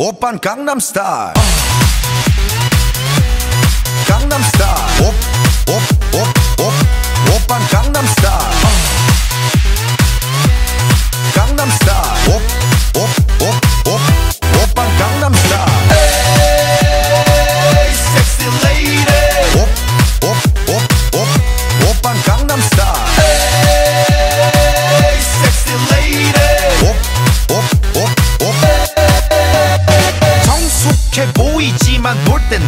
오빤 강남스타일 강남스타일 옵옵옵옵 오빤 강남스타일 강남스타일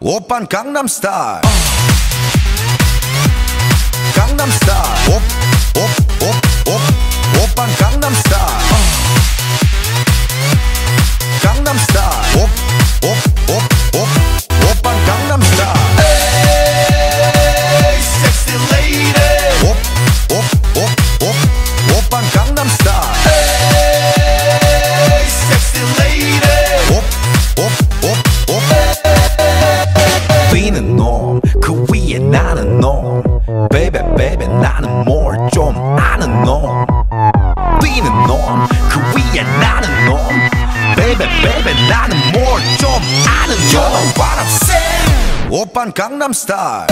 오빤 강남스타일 강남스타일 비는 놈그 위에 나는 놈 베이베 베이베 나는 뭘 좀 아는 놈 비는 놈그 위에 나는 놈 베이베 베이베 나는 뭘 좀 아는 놈 You know what I'm saying 오빤 강남스타일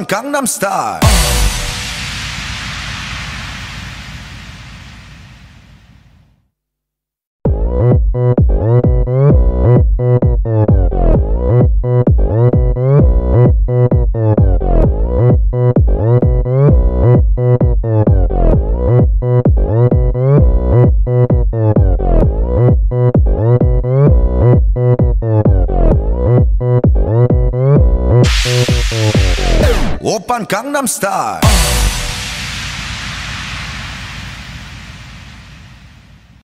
Gangnam Style. Open Gangnam Style.